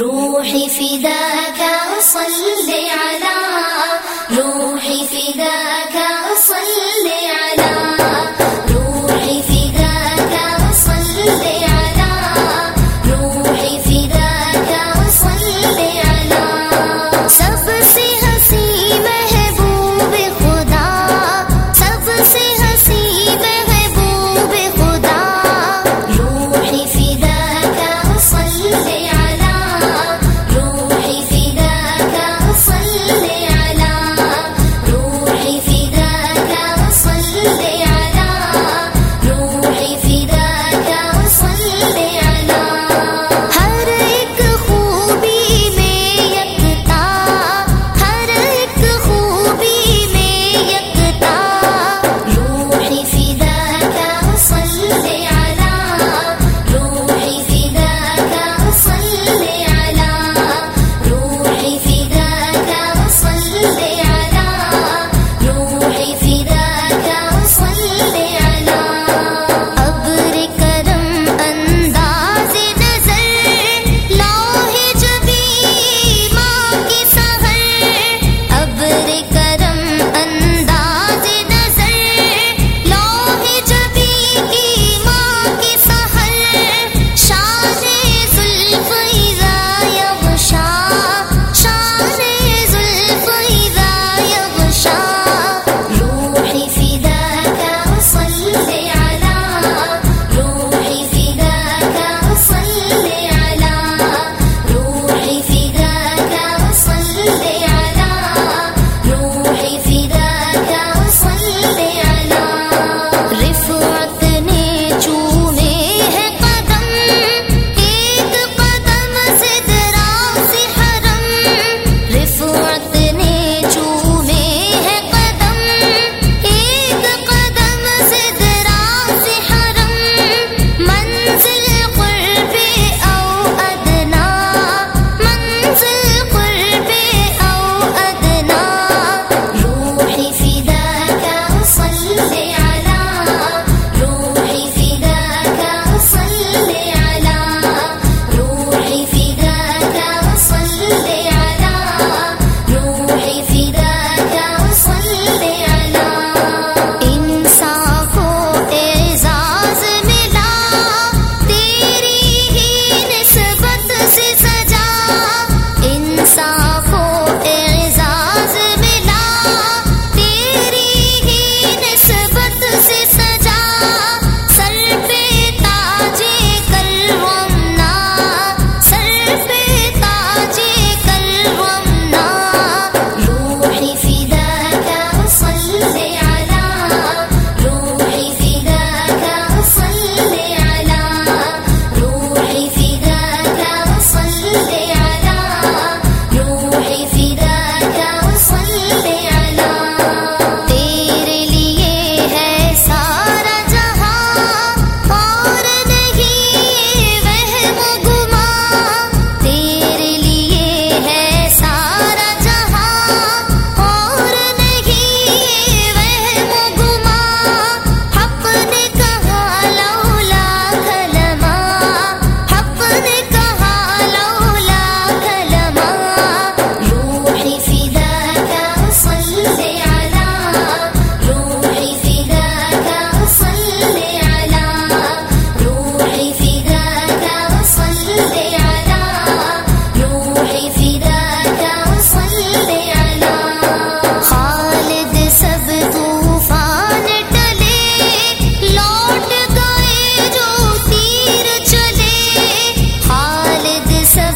روحي فداك صل على روحي فداك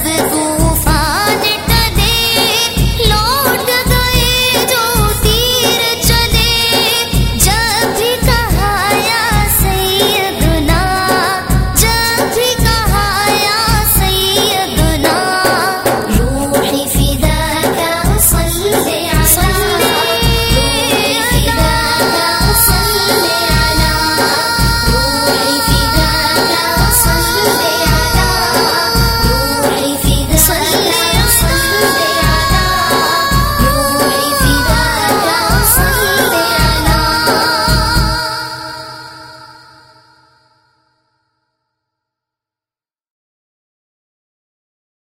گئے جو